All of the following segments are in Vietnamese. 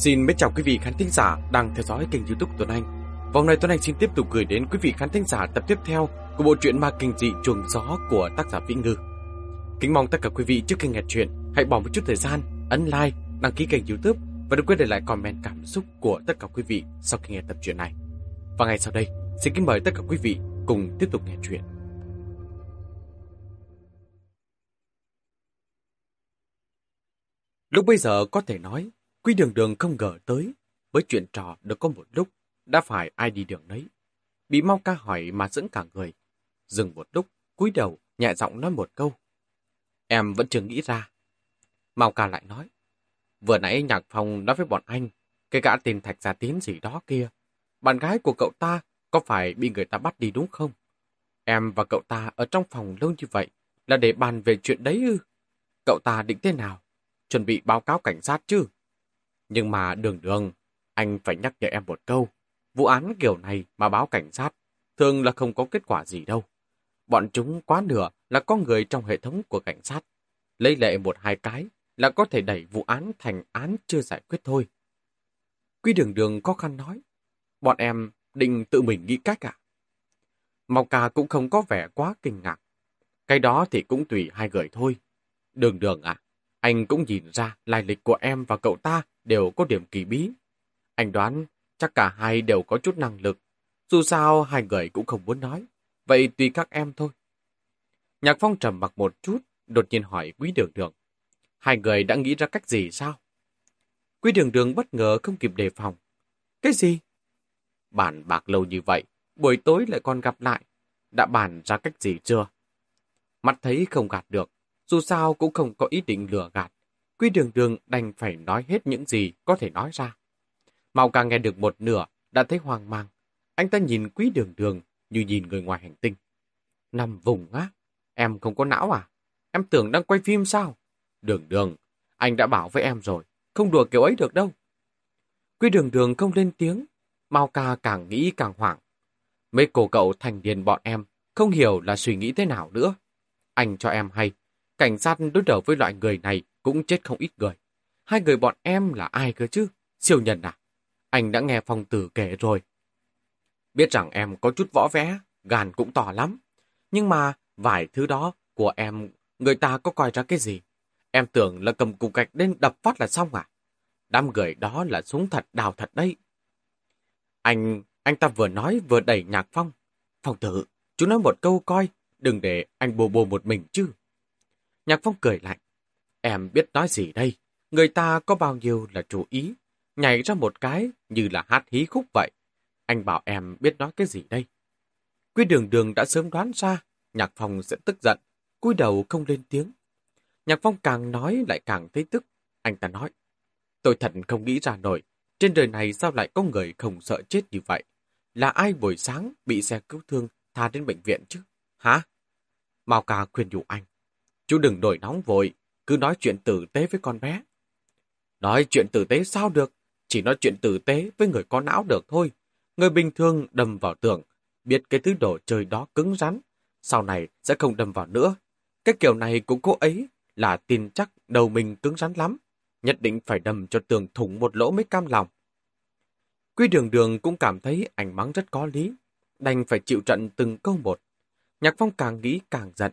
Xin mến chào quý vị khán thính giả đang theo dõi kênh youtube Tuấn Anh. Vòng này Tuấn Anh xin tiếp tục gửi đến quý vị khán thính giả tập tiếp theo của bộ truyện ma kinh dị chuồng gió của tác giả Vĩ Ngư. Kính mong tất cả quý vị trước khi nghe chuyện hãy bỏ một chút thời gian, ấn like, đăng ký kênh youtube và đừng quên để lại comment cảm xúc của tất cả quý vị sau khi nghe tập truyện này. Và ngay sau đây, xin kính mời tất cả quý vị cùng tiếp tục nghe chuyện. Lúc bây giờ có thể nói Quý đường đường không ngờ tới, với chuyện trò được có một lúc, đã phải ai đi đường đấy. Bị mau ca hỏi mà dẫn cả người. Dừng một lúc, cúi đầu, nhẹ giọng nói một câu. Em vẫn chưa nghĩ ra. Mau ca lại nói. Vừa nãy nhạc phòng nói với bọn anh, cái gã tên Thạch Gia Tín gì đó kia. Bạn gái của cậu ta có phải bị người ta bắt đi đúng không? Em và cậu ta ở trong phòng lâu như vậy là để bàn về chuyện đấy ư? Cậu ta định thế nào? Chuẩn bị báo cáo cảnh sát chứ? Nhưng mà đường đường, anh phải nhắc nhở em một câu. Vụ án kiểu này mà báo cảnh sát, thường là không có kết quả gì đâu. Bọn chúng quá nửa là có người trong hệ thống của cảnh sát. Lấy lệ một hai cái là có thể đẩy vụ án thành án chưa giải quyết thôi. Quy đường đường khó khăn nói. Bọn em định tự mình nghĩ cách à? Màu cà cũng không có vẻ quá kinh ngạc. Cái đó thì cũng tùy hai người thôi. Đường đường à, anh cũng nhìn ra lai lịch của em và cậu ta đều có điểm kỳ bí. Anh đoán chắc cả hai đều có chút năng lực. Dù sao hai người cũng không muốn nói. Vậy tùy các em thôi. Nhạc Phong trầm mặc một chút, đột nhiên hỏi Quý Đường Đường. Hai người đã nghĩ ra cách gì sao? Quý Đường Đường bất ngờ không kịp đề phòng. Cái gì? Bàn bạc lâu như vậy, buổi tối lại còn gặp lại. Đã bàn ra cách gì chưa? Mắt thấy không gạt được, dù sao cũng không có ý định lừa gạt. Quy đường đường đành phải nói hết những gì có thể nói ra. Mạo càng nghe được một nửa, đã thấy hoang mang. Anh ta nhìn quý đường đường như nhìn người ngoài hành tinh. Nằm vùng á? Em không có não à? Em tưởng đang quay phim sao? Đường đường, anh đã bảo với em rồi, không đùa kiểu ấy được đâu. Quy đường đường không lên tiếng, Mao ca càng nghĩ càng hoảng. Mấy cô cậu thành niên bọn em không hiểu là suy nghĩ thế nào nữa. Anh cho em hay, cảnh sát đối đầu với loại người này cũng chết không ít người. Hai người bọn em là ai cơ chứ? Siêu nhân à? Anh đã nghe phong tử kể rồi. Biết rằng em có chút võ vẽ, gan cũng to lắm. Nhưng mà vài thứ đó của em, người ta có coi ra cái gì? Em tưởng là cầm cục gạch lên đập phát là xong à? Đám người đó là súng thật đào thật đấy. Anh, anh ta vừa nói vừa đẩy nhạc phong. Phong tử, chú nói một câu coi, đừng để anh bồ bồ một mình chứ. Nhạc phong cười lạnh. Em biết nói gì đây? Người ta có bao nhiêu là chú ý, nhảy ra một cái như là hát hí khúc vậy. Anh bảo em biết nói cái gì đây? Quy đường đường đã sớm đoán ra, Nhạc Phong sẽ tức giận, cúi đầu không lên tiếng. Nhạc Phong càng nói lại càng thấy tức. Anh ta nói, tôi thật không nghĩ ra nổi, trên đời này sao lại có người không sợ chết như vậy? Là ai buổi sáng bị xe cứu thương tha đến bệnh viện chứ? Hả? Mao ca khuyên nhủ anh. Chú đừng đổi nóng vội, cứ nói chuyện tử tế với con bé. Nói chuyện tử tế sao được? Chỉ nói chuyện tử tế với người có não được thôi. Người bình thường đâm vào tường, biết cái thứ đồ chơi đó cứng rắn, sau này sẽ không đâm vào nữa. Cái kiểu này của cô ấy là tin chắc đầu mình cứng rắn lắm, nhất định phải đâm cho tường thủng một lỗ mới cam lòng. Quy đường đường cũng cảm thấy ảnh mắng rất có lý, đành phải chịu trận từng câu một. Nhạc phong càng nghĩ càng giận.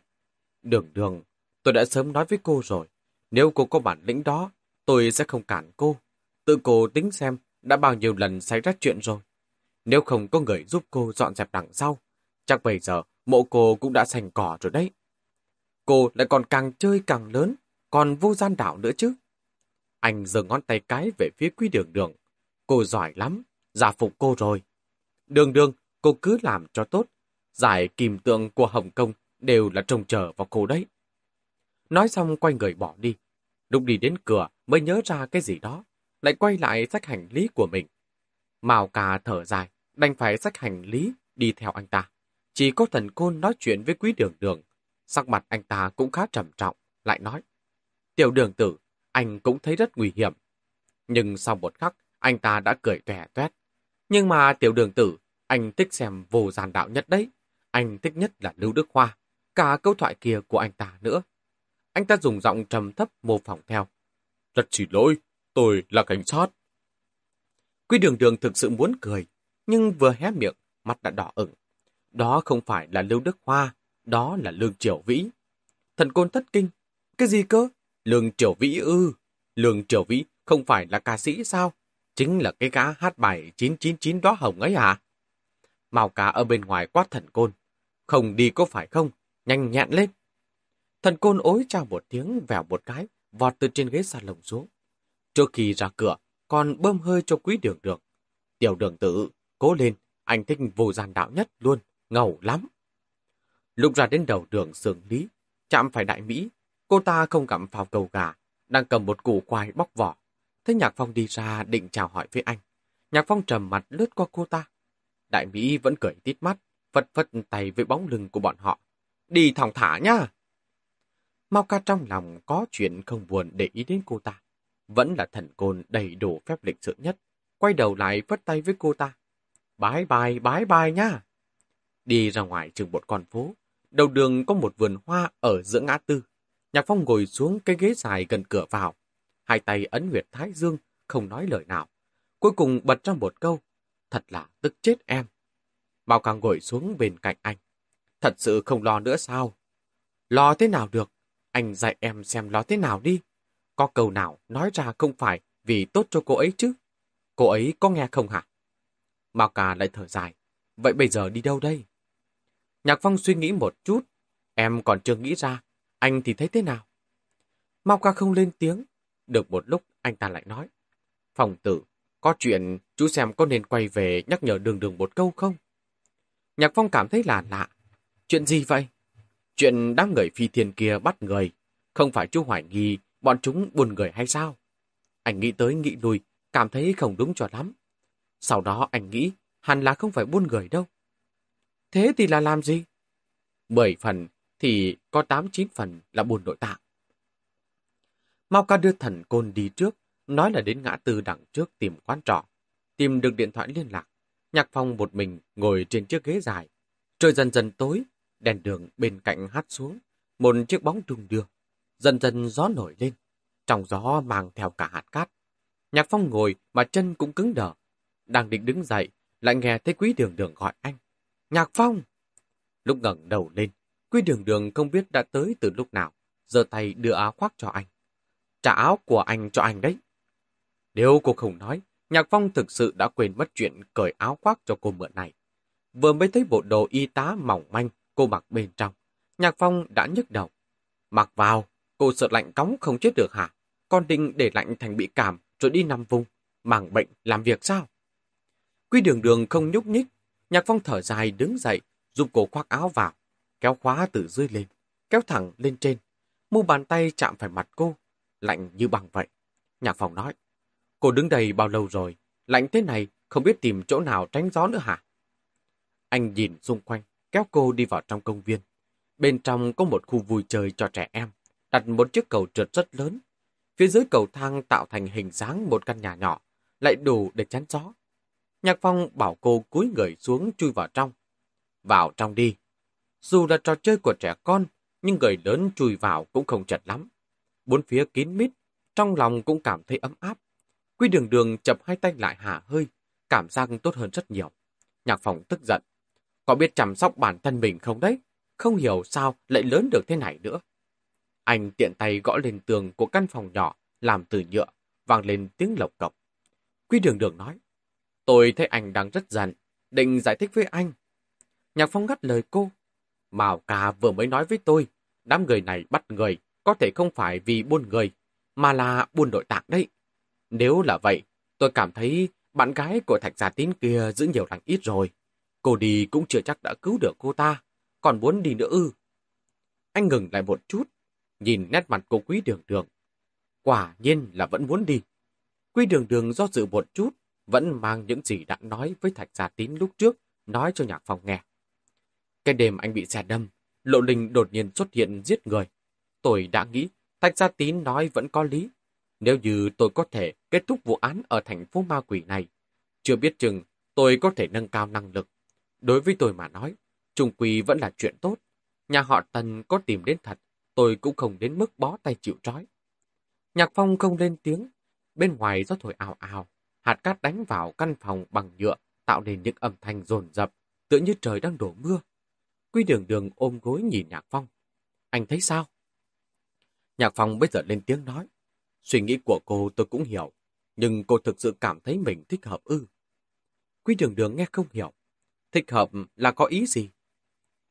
Đường đường, Tôi đã sớm nói với cô rồi, nếu cô có bản lĩnh đó, tôi sẽ không cản cô. Tự cô tính xem đã bao nhiêu lần xảy ra chuyện rồi. Nếu không có người giúp cô dọn dẹp đằng sau, chắc bây giờ mộ cô cũng đã sành cỏ rồi đấy. Cô lại còn càng chơi càng lớn, còn vô gian đảo nữa chứ. Anh giơ ngón tay cái về phía quý đường đường. Cô giỏi lắm, giả phục cô rồi. Đường đường, cô cứ làm cho tốt. Giải kìm tượng của Hồng Kông đều là trông chờ vào cô đấy. Nói xong quay người bỏ đi. Lúc đi đến cửa mới nhớ ra cái gì đó, lại quay lại sách hành lý của mình. mào cà thở dài, đành phải sách hành lý đi theo anh ta. Chỉ có thần côn nói chuyện với quý đường đường. Sắc mặt anh ta cũng khá trầm trọng, lại nói. Tiểu đường tử, anh cũng thấy rất nguy hiểm. Nhưng sau một khắc, anh ta đã cười tòe toét. Nhưng mà tiểu đường tử, anh thích xem vô giàn đạo nhất đấy. Anh thích nhất là Lưu Đức Hoa. Cả câu thoại kia của anh ta nữa. Anh ta dùng giọng trầm thấp mô phỏng theo. Rất xin lỗi, tôi là cảnh sát. Quy đường đường thực sự muốn cười, nhưng vừa hé miệng, mắt đã đỏ ửng. Đó không phải là Lưu Đức Hoa, đó là Lương Triều Vĩ. Thần côn thất kinh. Cái gì cơ? Lương Triều Vĩ ư? Lương Triều Vĩ không phải là ca sĩ sao? Chính là cái gã hát bài 999 đó hồng ấy à? Màu cá ở bên ngoài quát thần côn. Không đi có phải không? Nhanh nhẹn lên. Thần côn ối trao một tiếng vèo một cái, vọt từ trên ghế lồng xuống. Trước khi ra cửa, còn bơm hơi cho quý đường đường. Tiểu đường tử, cố lên, anh thích vô gian đạo nhất luôn, ngầu lắm. Lúc ra đến đầu đường sườn lý, chạm phải đại Mỹ, cô ta không gặm phao cầu gà, đang cầm một củ khoai bóc vỏ. Thấy Nhạc Phong đi ra định chào hỏi với anh. Nhạc Phong trầm mặt lướt qua cô ta. Đại Mỹ vẫn cười tít mắt, phật phật tay với bóng lưng của bọn họ. Đi thòng thả nhá! Mau ca trong lòng có chuyện không buồn để ý đến cô ta. Vẫn là thần côn đầy đủ phép lịch sự nhất. Quay đầu lại vất tay với cô ta. Bái bài, bái bài nha. Đi ra ngoài trường một con phố. Đầu đường có một vườn hoa ở giữa ngã tư. Nhạc Phong ngồi xuống cái ghế dài gần cửa vào. Hai tay ấn huyệt thái dương, không nói lời nào. Cuối cùng bật ra một câu. Thật là tức chết em. Mao càng ngồi xuống bên cạnh anh. Thật sự không lo nữa sao? Lo thế nào được? Anh dạy em xem lo thế nào đi. Có câu nào nói ra không phải vì tốt cho cô ấy chứ? Cô ấy có nghe không hả? Mao Cà lại thở dài. Vậy bây giờ đi đâu đây? Nhạc Phong suy nghĩ một chút. Em còn chưa nghĩ ra. Anh thì thấy thế nào? Mao Ca không lên tiếng. Được một lúc anh ta lại nói. Phòng tử, có chuyện chú xem có nên quay về nhắc nhở đường đường một câu không? Nhạc Phong cảm thấy là lạ. Chuyện gì vậy? Chuyện đám người phi thiên kia bắt người. Không phải chú hoài nghi bọn chúng buồn người hay sao? Anh nghĩ tới nghĩ lui, cảm thấy không đúng cho lắm. Sau đó anh nghĩ hẳn là không phải buôn người đâu. Thế thì là làm gì? Mười phần thì có tám chín phần là buồn nội tạng. Mau ca đưa thần côn đi trước, nói là đến ngã tư đằng trước tìm quán trọ. Tìm được điện thoại liên lạc. Nhạc phong một mình ngồi trên chiếc ghế dài. Trời dần dần tối, đèn đường bên cạnh hát xuống. Một chiếc bóng đung đưa. Dần dần gió nổi lên. Trong gió mang theo cả hạt cát. Nhạc phong ngồi mà chân cũng cứng đờ. Đang định đứng dậy, lại nghe thấy quý đường đường gọi anh. Nhạc phong! Lúc ngẩng đầu lên, quý đường đường không biết đã tới từ lúc nào. giơ tay đưa áo khoác cho anh. Trả áo của anh cho anh đấy. Nếu cô không nói, Nhạc Phong thực sự đã quên mất chuyện cởi áo khoác cho cô mượn này. Vừa mới thấy bộ đồ y tá mỏng manh cô mặc bên trong, Nhạc Phong đã nhức đầu. Mặc vào, cô sợ lạnh cóng không chết được hả? Con định để lạnh thành bị cảm rồi đi nằm vùng, màng bệnh làm việc sao? Quy đường đường không nhúc nhích, Nhạc Phong thở dài đứng dậy, giúp cô khoác áo vào, kéo khóa từ dưới lên, kéo thẳng lên trên. Mu bàn tay chạm phải mặt cô, lạnh như bằng vậy. Nhạc Phong nói, cô đứng đây bao lâu rồi, lạnh thế này, không biết tìm chỗ nào tránh gió nữa hả? Anh nhìn xung quanh, kéo cô đi vào trong công viên. Bên trong có một khu vui chơi cho trẻ em, đặt một chiếc cầu trượt rất lớn. Phía dưới cầu thang tạo thành hình dáng một căn nhà nhỏ, lại đủ để chắn gió. Nhạc Phong bảo cô cúi người xuống chui vào trong. Vào trong đi. Dù là trò chơi của trẻ con, nhưng người lớn chui vào cũng không chật lắm. Bốn phía kín mít, trong lòng cũng cảm thấy ấm áp. Quy đường đường chập hai tay lại hạ hơi, cảm giác tốt hơn rất nhiều. Nhạc Phong tức giận. Có biết chăm sóc bản thân mình không đấy? Không hiểu sao lại lớn được thế này nữa. Anh tiện tay gõ lên tường của căn phòng nhỏ, làm từ nhựa, vang lên tiếng lộc cộc. Quy đường đường nói, tôi thấy anh đang rất giận, định giải thích với anh. Nhạc Phong ngắt lời cô. Mào ca vừa mới nói với tôi, đám người này bắt người, có thể không phải vì buôn người, mà là buôn nội tạng đấy. Nếu là vậy, tôi cảm thấy bạn gái của Thạch Gia Tín kia giữ nhiều lành ít rồi. Cô đi cũng chưa chắc đã cứu được cô ta, còn muốn đi nữa ư. Anh ngừng lại một chút, nhìn nét mặt cô quý đường đường. Quả nhiên là vẫn muốn đi. Quý đường đường do dự một chút, vẫn mang những gì đã nói với Thạch Gia Tín lúc trước, nói cho Nhạc phòng nghe. Cái đêm anh bị xe đâm, Lộ Linh đột nhiên xuất hiện giết người. Tôi đã nghĩ Thạch Gia Tín nói vẫn có lý. Nếu như tôi có thể kết thúc vụ án ở thành phố ma quỷ này, chưa biết chừng tôi có thể nâng cao năng lực. Đối với tôi mà nói, trung quỳ vẫn là chuyện tốt. Nhà họ Tần có tìm đến thật, tôi cũng không đến mức bó tay chịu trói. Nhạc Phong không lên tiếng, bên ngoài gió thổi ào ào, hạt cát đánh vào căn phòng bằng nhựa, tạo nên những âm thanh rồn rập, tựa như trời đang đổ mưa. Quy đường đường ôm gối nhìn Nhạc Phong. Anh thấy sao? Nhạc Phong bây giờ lên tiếng nói. Suy nghĩ của cô tôi cũng hiểu, nhưng cô thực sự cảm thấy mình thích hợp ư. Quy đường đường nghe không hiểu. Thích hợp là có ý gì?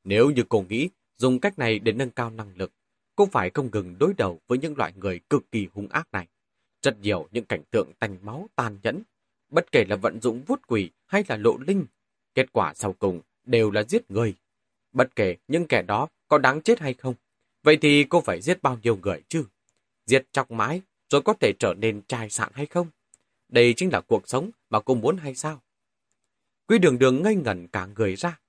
Nếu như cô nghĩ dùng cách này để nâng cao năng lực, cô phải không ngừng đối đầu với những loại người cực kỳ hung ác này. Rất nhiều những cảnh tượng tanh máu tàn nhẫn, bất kể là vận dụng vuốt quỷ hay là lộ linh, kết quả sau cùng đều là giết người. Bất kể những kẻ đó có đáng chết hay không, vậy thì cô phải giết bao nhiêu người chứ? Giết chọc mãi rồi có thể trở nên trai sạn hay không? Đây chính là cuộc sống mà cô muốn hay sao? Quý đường đường ngây ngẩn cả người ra.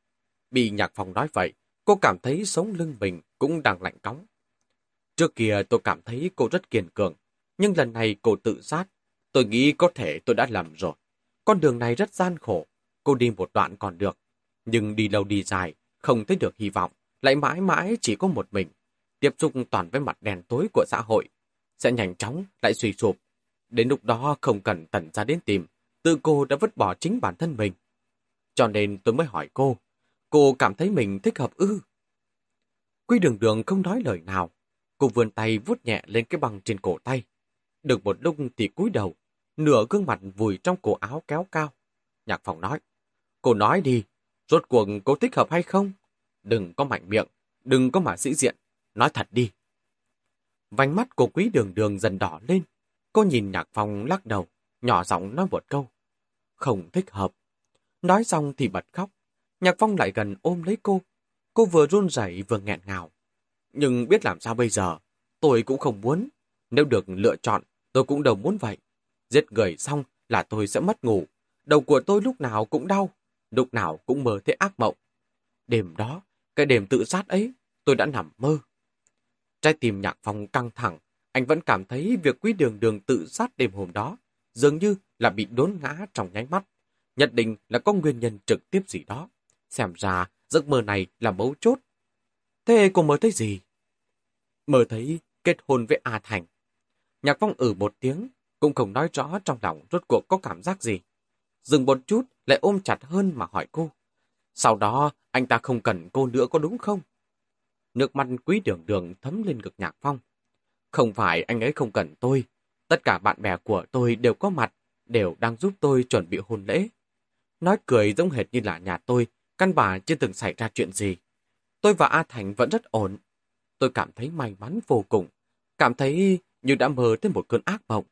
Bị nhạc phòng nói vậy, cô cảm thấy sống lưng mình cũng đang lạnh cóng. Trước kia tôi cảm thấy cô rất kiên cường, nhưng lần này cô tự sát. Tôi nghĩ có thể tôi đã lầm rồi. Con đường này rất gian khổ, cô đi một đoạn còn được. Nhưng đi lâu đi dài, không thấy được hy vọng, lại mãi mãi chỉ có một mình. Tiếp xúc toàn với mặt đèn tối của xã hội, sẽ nhanh chóng lại suy sụp. Đến lúc đó không cần tẩn ra đến tìm, tự cô đã vứt bỏ chính bản thân mình. Cho nên tôi mới hỏi cô, cô cảm thấy mình thích hợp ư? Quy đường đường không nói lời nào, cô vươn tay vuốt nhẹ lên cái băng trên cổ tay. Được một lúc thì cúi đầu, nửa gương mặt vùi trong cổ áo kéo cao. Nhạc phòng nói, cô nói đi, rốt cuộc cô thích hợp hay không? Đừng có mạnh miệng, đừng có mà sĩ diện, nói thật đi. Vành mắt của quý đường đường dần đỏ lên. Cô nhìn nhạc phong lắc đầu, nhỏ giọng nói một câu. Không thích hợp. Nói xong thì bật khóc. Nhạc phong lại gần ôm lấy cô. Cô vừa run rẩy vừa nghẹn ngào. Nhưng biết làm sao bây giờ, tôi cũng không muốn. Nếu được lựa chọn, tôi cũng đâu muốn vậy. Giết người xong là tôi sẽ mất ngủ. Đầu của tôi lúc nào cũng đau, lúc nào cũng mơ thấy ác mộng. Đêm đó, cái đêm tự sát ấy, tôi đã nằm mơ. Trái tim nhạc phong căng thẳng, anh vẫn cảm thấy việc quý đường đường tự sát đêm hôm đó dường như là bị đốn ngã trong nháy mắt. Nhất định là có nguyên nhân trực tiếp gì đó. Xem ra giấc mơ này là mấu chốt. Thế cô mơ thấy gì? Mơ thấy kết hôn với A Thành. Nhạc phong ử một tiếng, cũng không nói rõ trong lòng rốt cuộc có cảm giác gì. Dừng một chút, lại ôm chặt hơn mà hỏi cô. Sau đó, anh ta không cần cô nữa có đúng không? Nước mắt quý đường đường thấm lên ngực nhạc phong. Không phải anh ấy không cần tôi. Tất cả bạn bè của tôi đều có mặt, đều đang giúp tôi chuẩn bị hôn lễ. Nói cười giống hệt như là nhà tôi, căn bản chưa từng xảy ra chuyện gì. Tôi và A Thành vẫn rất ổn. Tôi cảm thấy may mắn vô cùng. Cảm thấy như đã mơ tới một cơn ác mộng.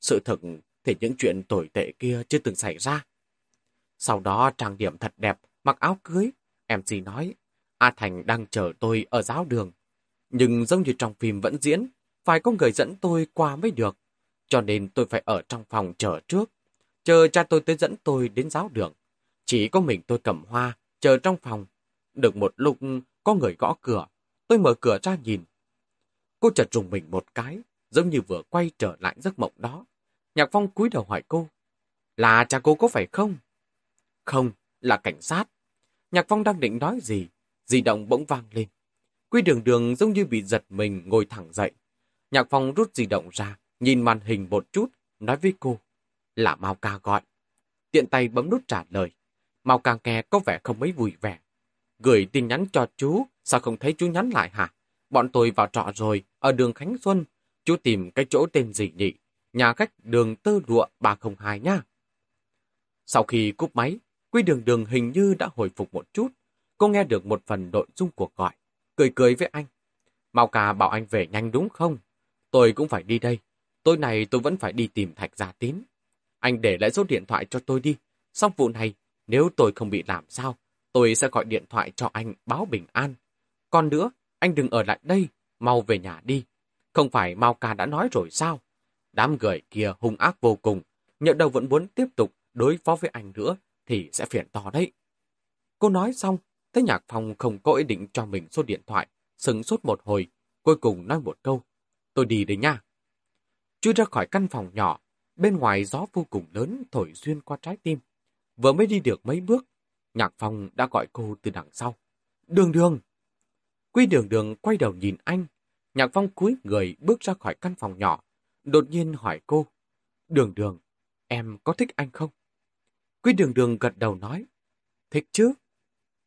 Sự thật thì những chuyện tồi tệ kia chưa từng xảy ra. Sau đó trang điểm thật đẹp, mặc áo cưới. Em MC nói, A Thành đang chờ tôi ở giáo đường. Nhưng giống như trong phim vẫn diễn, phải có người dẫn tôi qua mới được. Cho nên tôi phải ở trong phòng chờ trước. Chờ cha tôi tới dẫn tôi đến giáo đường. Chỉ có mình tôi cầm hoa, chờ trong phòng. Được một lúc có người gõ cửa. Tôi mở cửa ra nhìn. Cô chợt trùng mình một cái, giống như vừa quay trở lại giấc mộng đó. Nhạc Phong cúi đầu hỏi cô. Là cha cô có phải không? Không, là cảnh sát. Nhạc Phong đang định nói gì, di động bỗng vang lên. Quy đường đường giống như bị giật mình ngồi thẳng dậy. Nhạc Phong rút di động ra, nhìn màn hình một chút, nói với cô. Là Mao Ca gọi. Tiện tay bấm nút trả lời. Mao Ca nghe có vẻ không mấy vui vẻ. Gửi tin nhắn cho chú, sao không thấy chú nhắn lại hả? Bọn tôi vào trọ rồi, ở đường Khánh Xuân. Chú tìm cái chỗ tên gì nhỉ? Nhà khách đường tơ lụa 302 nha. Sau khi cúp máy, Quy đường đường hình như đã hồi phục một chút. Cô nghe được một phần nội dung cuộc gọi, cười cười với anh. Mao ca bảo anh về nhanh đúng không? Tôi cũng phải đi đây. Tối nay tôi vẫn phải đi tìm Thạch Gia Tín. Anh để lại số điện thoại cho tôi đi. Xong vụ này, nếu tôi không bị làm sao, tôi sẽ gọi điện thoại cho anh báo bình an. Còn nữa, anh đừng ở lại đây, mau về nhà đi. Không phải Mao ca đã nói rồi sao? Đám người kia hung ác vô cùng, nhận đâu vẫn muốn tiếp tục đối phó với anh nữa thì sẽ phiền to đấy. Cô nói xong, thấy Nhạc Phong không có ý định cho mình số điện thoại, sừng sốt một hồi, cuối cùng nói một câu, tôi đi đấy nha. Chui ra khỏi căn phòng nhỏ, bên ngoài gió vô cùng lớn thổi xuyên qua trái tim. Vừa mới đi được mấy bước, Nhạc Phong đã gọi cô từ đằng sau. Đường đường! Quy đường đường quay đầu nhìn anh. Nhạc Phong cúi người bước ra khỏi căn phòng nhỏ, đột nhiên hỏi cô. Đường đường, em có thích anh không? Quý đường đường gật đầu nói, thích chứ.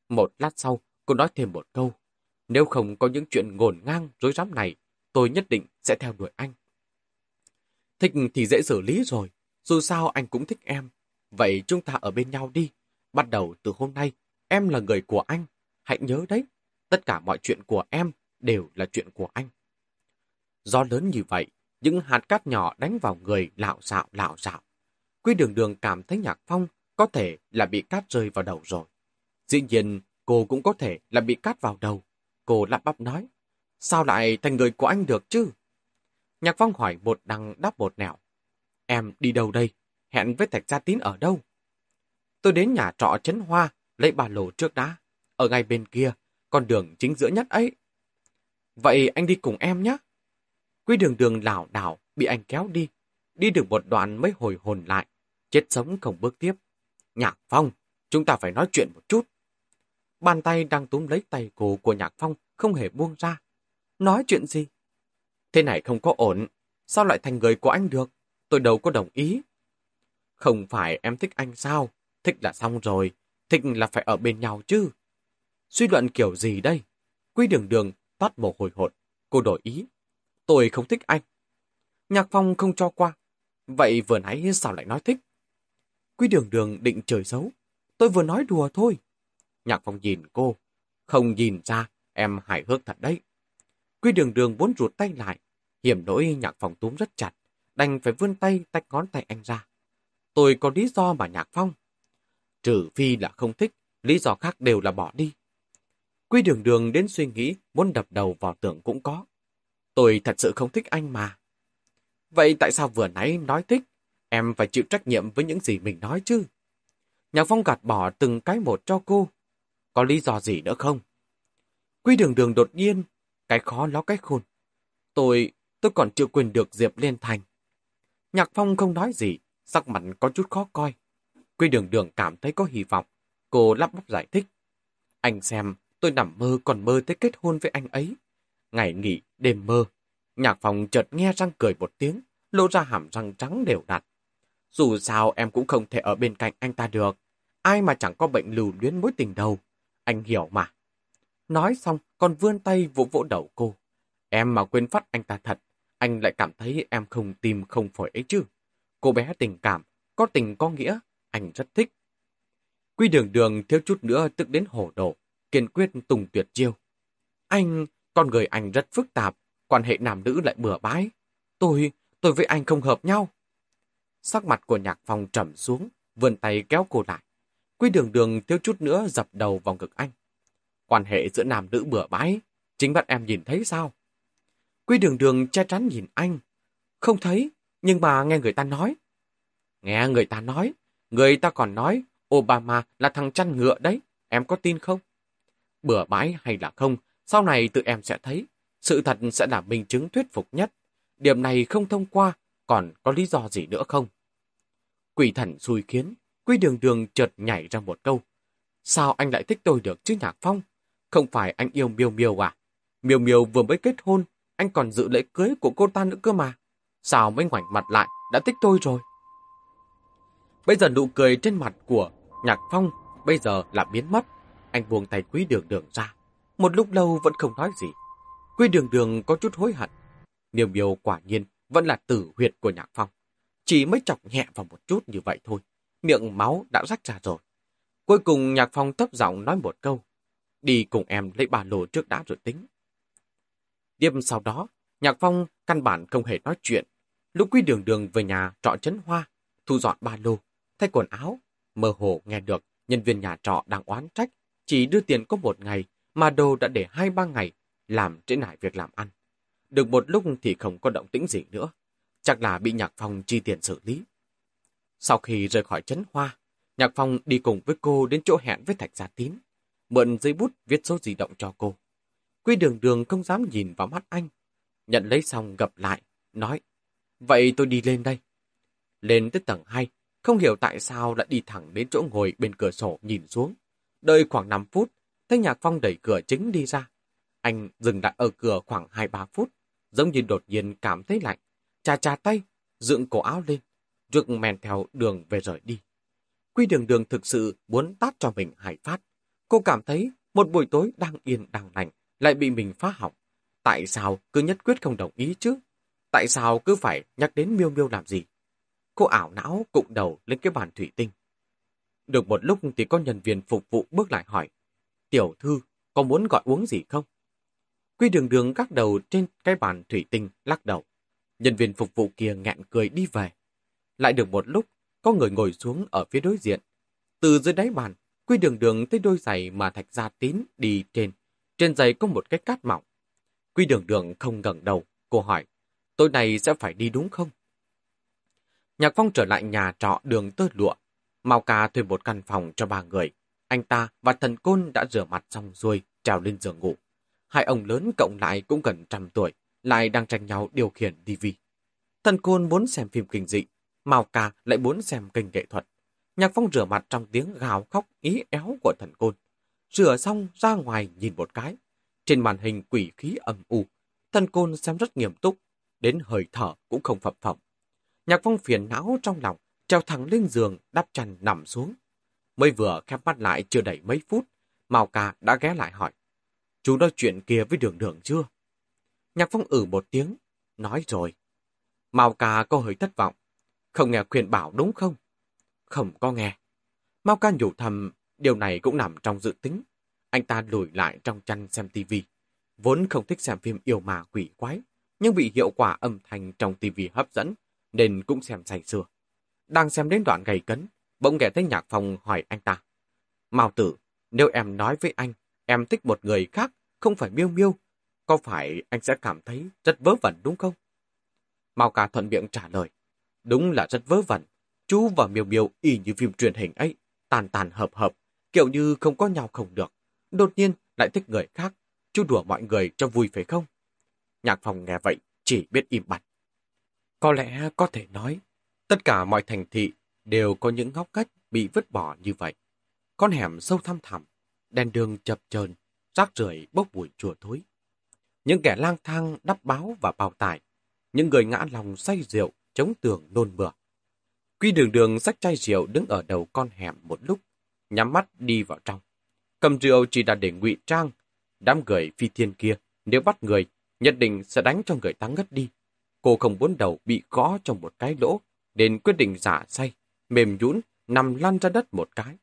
Một lát sau, cô nói thêm một câu, nếu không có những chuyện ngổn ngang, rối rắm này, tôi nhất định sẽ theo đuổi anh. Thích thì dễ xử lý rồi, dù sao anh cũng thích em. Vậy chúng ta ở bên nhau đi. Bắt đầu từ hôm nay, em là người của anh. Hãy nhớ đấy, tất cả mọi chuyện của em đều là chuyện của anh. Do lớn như vậy, những hạt cát nhỏ đánh vào người lạo xạo lạo xạo. Quy đường đường cảm thấy nhạc phong có thể là bị cát rơi vào đầu rồi. Dĩ nhiên, cô cũng có thể là bị cát vào đầu. Cô lắp bắp nói, sao lại thành người của anh được chứ? Nhạc phong hỏi một đằng đáp một nẻo. Em đi đâu đây? Hẹn với Thạch Gia Tín ở đâu? Tôi đến nhà trọ Trấn Hoa, lấy ba lô trước đã. Ở ngay bên kia, con đường chính giữa nhất ấy. Vậy anh đi cùng em nhé. Quy đường đường lảo đảo bị anh kéo đi. Đi được một đoạn mới hồi hồn lại. Chết sống không bước tiếp. Nhạc Phong, chúng ta phải nói chuyện một chút. Bàn tay đang túm lấy tay cổ của Nhạc Phong không hề buông ra. Nói chuyện gì? Thế này không có ổn. Sao lại thành người của anh được? Tôi đâu có đồng ý. Không phải em thích anh sao? Thích là xong rồi. Thích là phải ở bên nhau chứ. Suy luận kiểu gì đây? Quy đường đường toát mồ hồi hột. Cô đổi ý. Tôi không thích anh. Nhạc Phong không cho qua. Vậy vừa nãy sao lại nói thích? Quy đường đường định trời xấu. Tôi vừa nói đùa thôi. Nhạc Phong nhìn cô. Không nhìn ra, em hài hước thật đấy. Quy đường đường muốn rụt tay lại. Hiểm nỗi Nhạc Phong túm rất chặt. Đành phải vươn tay tách ngón tay anh ra. Tôi có lý do mà Nhạc Phong. Trừ phi là không thích, lý do khác đều là bỏ đi. Quy đường đường đến suy nghĩ muốn đập đầu vào tường cũng có. Tôi thật sự không thích anh mà. Vậy tại sao vừa nãy nói thích? Em phải chịu trách nhiệm với những gì mình nói chứ. Nhạc Phong gạt bỏ từng cái một cho cô. Có lý do gì nữa không? Quy đường đường đột nhiên, cái khó ló cái khôn. Tôi, tôi còn chưa quên được Diệp Liên Thành. Nhạc Phong không nói gì, sắc mặt có chút khó coi. Quy đường đường cảm thấy có hy vọng. Cô lắp bắp giải thích. Anh xem, tôi nằm mơ còn mơ tới kết hôn với anh ấy. Ngày nghỉ, đêm mơ. Nhạc Phong chợt nghe răng cười một tiếng, lộ ra hàm răng trắng đều đặn. Dù sao em cũng không thể ở bên cạnh anh ta được. Ai mà chẳng có bệnh lưu luyến mối tình đầu. Anh hiểu mà. Nói xong, còn vươn tay vỗ vỗ đầu cô. Em mà quên phát anh ta thật, anh lại cảm thấy em không tim không phổi ấy chứ. Cô bé tình cảm, có tình có nghĩa, anh rất thích. Quy đường đường thiếu chút nữa tức đến hổ đổ kiên quyết tùng tuyệt chiêu. Anh, con người anh rất phức tạp, quan hệ nam nữ lại bừa bãi. Tôi, tôi với anh không hợp nhau. Sắc mặt của nhạc phòng trầm xuống, vươn tay kéo cô lại. Quy đường đường thiếu chút nữa dập đầu vào ngực anh. Quan hệ giữa nam nữ bừa bãi, chính bắt em nhìn thấy sao? Quy đường đường che chắn nhìn anh. Không thấy, nhưng mà nghe người ta nói. Nghe người ta nói, người ta còn nói Obama là thằng chăn ngựa đấy, em có tin không? Bừa bãi hay là không, sau này tự em sẽ thấy. Sự thật sẽ là minh chứng thuyết phục nhất. Điểm này không thông qua, còn có lý do gì nữa không? Quỷ thần xui khiến, quy đường đường chợt nhảy ra một câu. Sao anh lại thích tôi được chứ Nhạc Phong? Không phải anh yêu Miêu Miêu à? Miêu Miêu vừa mới kết hôn, anh còn dự lễ cưới của cô ta nữa cơ mà. Sao mới ngoảnh mặt lại, đã thích tôi rồi? Bây giờ nụ cười trên mặt của Nhạc Phong bây giờ là biến mất. Anh buông tay quý đường đường ra. Một lúc lâu vẫn không nói gì. Quý đường đường có chút hối hận. Miêu miêu quả nhiên vẫn là tử huyệt của Nhạc Phong. Chỉ mới chọc nhẹ vào một chút như vậy thôi. Miệng máu đã rách ra rồi. Cuối cùng Nhạc Phong thấp giọng nói một câu. Đi cùng em lấy ba lô trước đã rồi tính. Đêm sau đó, Nhạc Phong căn bản không hề nói chuyện. Lúc quý đường đường về nhà trọ chấn hoa, thu dọn ba lô, thay quần áo, mơ hồ nghe được nhân viên nhà trọ đang oán trách, chỉ đưa tiền có một ngày mà đồ đã để hai ba ngày làm trễ nải việc làm ăn. Được một lúc thì không có động tĩnh gì nữa, chắc là bị Nhạc Phong chi tiền xử lý. Sau khi rời khỏi chấn hoa, Nhạc Phong đi cùng với cô đến chỗ hẹn với Thạch Gia Tín, mượn giấy bút viết số di động cho cô. Quy đường đường không dám nhìn vào mắt anh, nhận lấy xong gặp lại, nói, vậy tôi đi lên đây. Lên tới tầng 2, không hiểu tại sao lại đi thẳng đến chỗ ngồi bên cửa sổ nhìn xuống. Đợi khoảng 5 phút, thấy Nhạc Phong đẩy cửa chính đi ra. Anh dừng lại ở cửa khoảng 2-3 phút, giống như đột nhiên cảm thấy lạnh. Chà chà tay, dựng cổ áo lên, rực men theo đường về rời đi. Quy đường đường thực sự muốn tát cho mình hải phát. Cô cảm thấy một buổi tối đang yên đang lành lại bị mình phá hỏng. Tại sao cứ nhất quyết không đồng ý chứ? Tại sao cứ phải nhắc đến miêu miêu làm gì? Cô ảo não cụng đầu lên cái bàn thủy tinh. Được một lúc thì có nhân viên phục vụ bước lại hỏi. Tiểu thư, có muốn gọi uống gì không? Quy đường đường các đầu trên cái bàn thủy tinh lắc đầu. Nhân viên phục vụ kia nghẹn cười đi về. Lại được một lúc, có người ngồi xuống ở phía đối diện. Từ dưới đáy bàn, Quy đường đường thấy đôi giày mà thạch gia tín đi trên. Trên giày có một cái cát mỏng. Quy đường đường không ngẩng đầu, cô hỏi, tối nay sẽ phải đi đúng không? Nhạc Phong trở lại nhà trọ đường tơ lụa. Mao ca thuê một căn phòng cho ba người. Anh ta và thần côn đã rửa mặt xong xuôi, trèo lên giường ngủ. Hai ông lớn cộng lại cũng gần trăm tuổi, lại đang tranh nhau điều khiển TV. Thần côn muốn xem phim kinh dị, Mao ca lại muốn xem kênh nghệ thuật. Nhạc Phong rửa mặt trong tiếng gào khóc ý éo của thần côn. Rửa xong ra ngoài nhìn một cái. Trên màn hình quỷ khí âm u, thần côn xem rất nghiêm túc, đến hơi thở cũng không phập phồng. Nhạc Phong phiền não trong lòng, treo thẳng lên giường, đắp chăn nằm xuống. Mới vừa khép mắt lại chưa đầy mấy phút, Mao ca đã ghé lại hỏi. Chú nói chuyện kia với đường đường chưa? Nhạc Phong ử một tiếng, nói rồi. Mao ca có hơi thất vọng. Không nghe khuyên bảo đúng không? Không có nghe. Mao ca nhủ thầm, điều này cũng nằm trong dự tính. Anh ta lùi lại trong chăn xem tivi. Vốn không thích xem phim yêu mà quỷ quái, nhưng bị hiệu quả âm thanh trong tivi hấp dẫn, nên cũng xem say sưa. Đang xem đến đoạn gầy cấn, bỗng nghe thấy nhạc phòng hỏi anh ta. Mao tử, nếu em nói với anh, em thích một người khác, không phải miêu miêu, có phải anh sẽ cảm thấy rất vớ vẩn đúng không? Mao ca thuận miệng trả lời. Đúng là rất vớ vẩn. Chú và miêu miêu y như phim truyền hình ấy, tàn tàn hợp hợp, kiểu như không có nhau không được. Đột nhiên lại thích người khác, chú đùa mọi người cho vui phải không? Nhạc phòng nghe vậy, chỉ biết im bặt. Có lẽ có thể nói, tất cả mọi thành thị đều có những ngóc cách bị vứt bỏ như vậy. Con hẻm sâu thăm thẳm, đèn đường chập chờn, rác rưởi bốc mùi chùa thối. Những kẻ lang thang đắp báo và bao tải, những người ngã lòng say rượu, chống tường nôn mửa. Quy đường đường sách chai rượu đứng ở đầu con hẻm một lúc, nhắm mắt đi vào trong. Cầm rượu chỉ là để ngụy trang. Đám người phi thiên kia, nếu bắt người, nhất định sẽ đánh cho người ta ngất đi. Cô không muốn đầu bị gõ trong một cái lỗ, nên quyết định giả say, mềm nhũn nằm lăn ra đất một cái.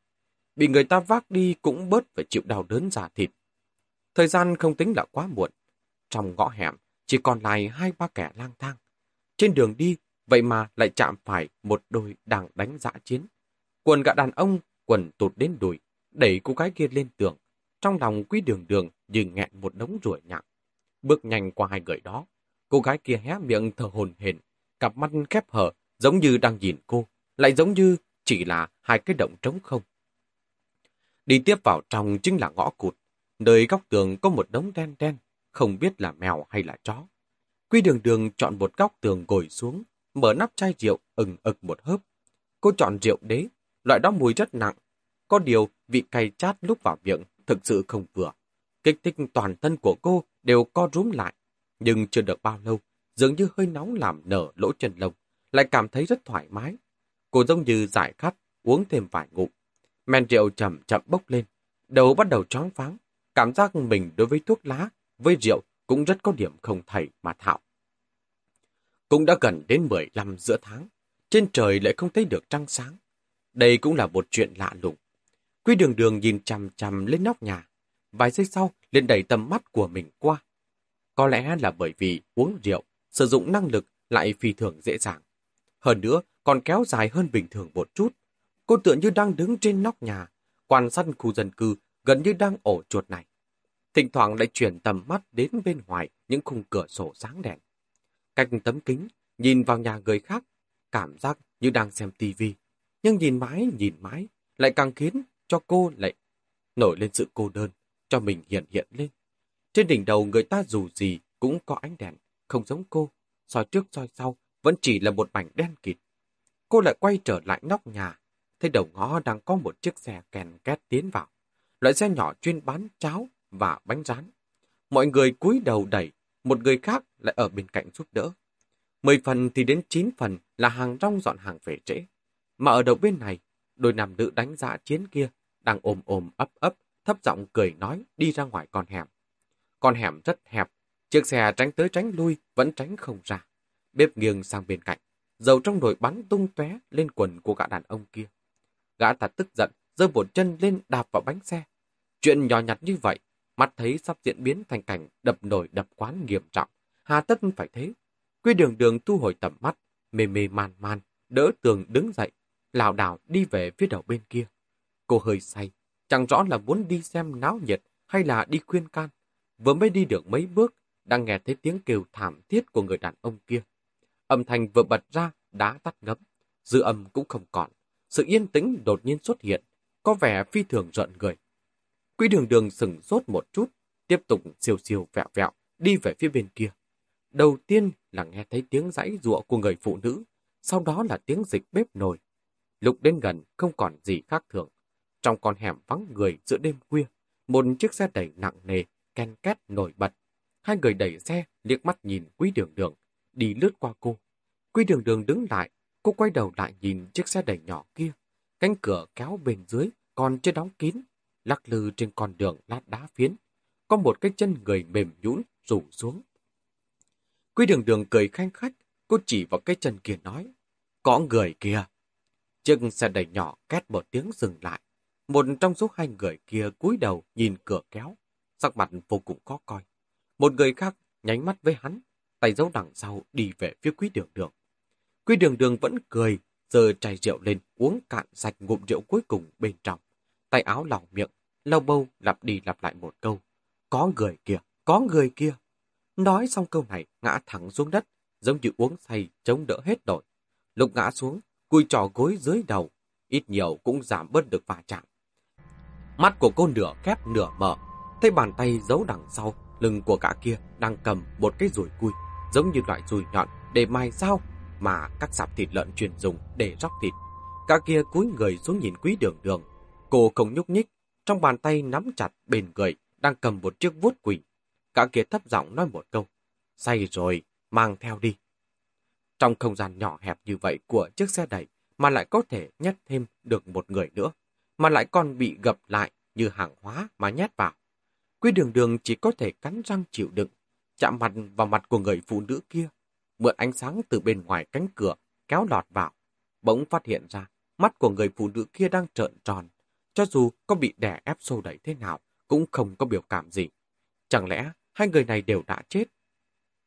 Bị người ta vác đi cũng bớt phải chịu đau đớn giả thịt. Thời gian không tính là quá muộn. Trong ngõ hẻm, chỉ còn lại hai ba kẻ lang thang. Trên đường đi, vậy mà lại chạm phải một đôi đang đánh dã chiến. Quần gã đàn ông, quần tụt đến đùi, đẩy cô gái kia lên tường. Trong lòng quý đường đường dừng nghẹn một đống ruồi nhặng. Bước nhanh qua hai người đó, cô gái kia hé miệng thở hồn hển, cặp mắt khép hở, giống như đang nhìn cô, lại giống như chỉ là hai cái động trống không. Đi tiếp vào trong chính là ngõ cụt, nơi góc tường có một đống đen đen, không biết là mèo hay là chó. Quy đường đường chọn một góc tường ngồi xuống, mở nắp chai rượu ừng ực một hớp. Cô chọn rượu đế, loại đó mùi rất nặng. Có điều, vị cay chát lúc vào miệng thực sự không vừa. Kích thích toàn thân của cô đều co rúm lại. Nhưng chưa được bao lâu, dường như hơi nóng làm nở lỗ chân lông, lại cảm thấy rất thoải mái. Cô giống như giải khát, uống thêm vài ngụm. Men rượu chậm chậm bốc lên, đầu bắt đầu choáng váng. Cảm giác mình đối với thuốc lá, với rượu cũng rất có điểm không thầy mà thạo. Cũng đã gần đến 15 giữa tháng, trên trời lại không thấy được trăng sáng. Đây cũng là một chuyện lạ lùng. Quy đường đường nhìn chằm chằm lên nóc nhà, vài giây sau lên đẩy tầm mắt của mình qua. Có lẽ là bởi vì uống rượu, sử dụng năng lực lại phi thường dễ dàng. Hơn nữa, còn kéo dài hơn bình thường một chút. Cô tựa như đang đứng trên nóc nhà, quan sát khu dân cư gần như đang ổ chuột này. Thỉnh thoảng lại chuyển tầm mắt đến bên ngoài những khung cửa sổ sáng đèn. Cạnh tấm kính, nhìn vào nhà người khác, cảm giác như đang xem tivi. Nhưng nhìn mãi, nhìn mãi, lại càng khiến cho cô lại nổi lên sự cô đơn, cho mình hiện hiện lên. Trên đỉnh đầu người ta dù gì cũng có ánh đèn, không giống cô, soi trước soi sau vẫn chỉ là một mảnh đen kịt. Cô lại quay trở lại nóc nhà, thấy đầu ngõ đang có một chiếc xe kèn két tiến vào. Loại xe nhỏ chuyên bán cháo và bánh rán. Mọi người cúi đầu đẩy, một người khác lại ở bên cạnh giúp đỡ. Mười phần thì đến chín phần là hàng rong dọn hàng về trễ. Mà ở đầu bên này, đôi nam nữ đánh giá chiến kia đang ôm ôm ấp ấp, thấp giọng cười nói đi ra ngoài con hẻm. Con hẻm rất hẹp, chiếc xe tránh tới tránh lui vẫn tránh không ra. Bếp nghiêng sang bên cạnh, dầu trong nồi bắn tung tóe lên quần của gã đàn ông kia. Gã ta tức giận, giơ một chân lên đạp vào bánh xe. Chuyện nhỏ nhặt như vậy, mắt thấy sắp diễn biến thành cảnh đập nổi đập quán nghiêm trọng. Hà tất phải thế. Quy đường đường thu hồi tầm mắt, mê mê man man, đỡ tường đứng dậy, lảo đảo đi về phía đầu bên kia. Cô hơi say, chẳng rõ là muốn đi xem náo nhiệt hay là đi khuyên can. Vừa mới đi được mấy bước, đang nghe thấy tiếng kêu thảm thiết của người đàn ông kia. Âm thanh vừa bật ra, đã tắt ngấm. Dư âm cũng không còn. Sự yên tĩnh đột nhiên xuất hiện, có vẻ phi thường rợn người. Quý đường đường sừng sốt một chút, tiếp tục siêu siêu vẹo vẹo, đi về phía bên kia. Đầu tiên là nghe thấy tiếng giãy giụa của người phụ nữ, sau đó là tiếng dịch bếp nồi. Lúc đến gần không còn gì khác thường. Trong con hẻm vắng người giữa đêm khuya, một chiếc xe đẩy nặng nề, ken két nổi bật. Hai người đẩy xe, liếc mắt nhìn quý đường đường, đi lướt qua cô. Quý đường đường đứng lại, cô quay đầu lại nhìn chiếc xe đẩy nhỏ kia. Cánh cửa kéo bên dưới, còn chưa đóng kín, lắc lư trên con đường lát đá phiến. Có một cái chân người mềm nhũn rủ xuống. Quý đường đường cười khanh khách, cô chỉ vào cái chân kia nói, có người kia. Chiếc xe đẩy nhỏ két một tiếng dừng lại. Một trong số hai người kia cúi đầu nhìn cửa kéo, sắc mặt vô cùng khó coi. Một người khác nháy mắt với hắn, tay giấu đằng sau đi về phía quý đường đường. Quý đường đường vẫn cười, giờ chai rượu lên uống cạn sạch ngụm rượu cuối cùng bên trong. Tay áo lỏng miệng, lâu bâu lặp đi lặp lại một câu. Có người kia, có người kia. Nói xong câu này, ngã thẳng xuống đất, giống như uống say, chống đỡ hết nổi. Lục ngã xuống, cùi trò gối dưới đầu, ít nhiều cũng giảm bớt được va chạm. Mắt của cô nửa khép nửa mở, thấy bàn tay giấu đằng sau, lưng của cả kia đang cầm một cái rùi cui, giống như loại rùi nhọn để mài dao mà các sạp thịt lợn chuyên dùng để róc thịt. Cả kia cúi người xuống nhìn quý đường đường. Cô không nhúc nhích, trong bàn tay nắm chặt bền người đang cầm một chiếc vuốt quỷ. Cả kia thấp giọng nói một câu. Say rồi, mang theo đi. Trong không gian nhỏ hẹp như vậy của chiếc xe đẩy mà lại có thể nhét thêm được một người nữa, mà lại còn bị gập lại như hàng hóa mà nhét vào. Quy đường đường chỉ có thể cắn răng chịu đựng, chạm mặt vào mặt của người phụ nữ kia, mượn ánh sáng từ bên ngoài cánh cửa, kéo lọt vào. Bỗng phát hiện ra, mắt của người phụ nữ kia đang trợn tròn, cho dù có bị đè ép xô đẩy thế nào, cũng không có biểu cảm gì. Chẳng lẽ hai người này đều đã chết?